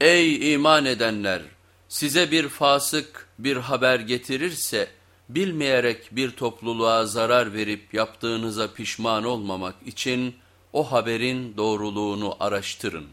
Ey iman edenler! Size bir fasık bir haber getirirse, bilmeyerek bir topluluğa zarar verip yaptığınıza pişman olmamak için o haberin doğruluğunu araştırın.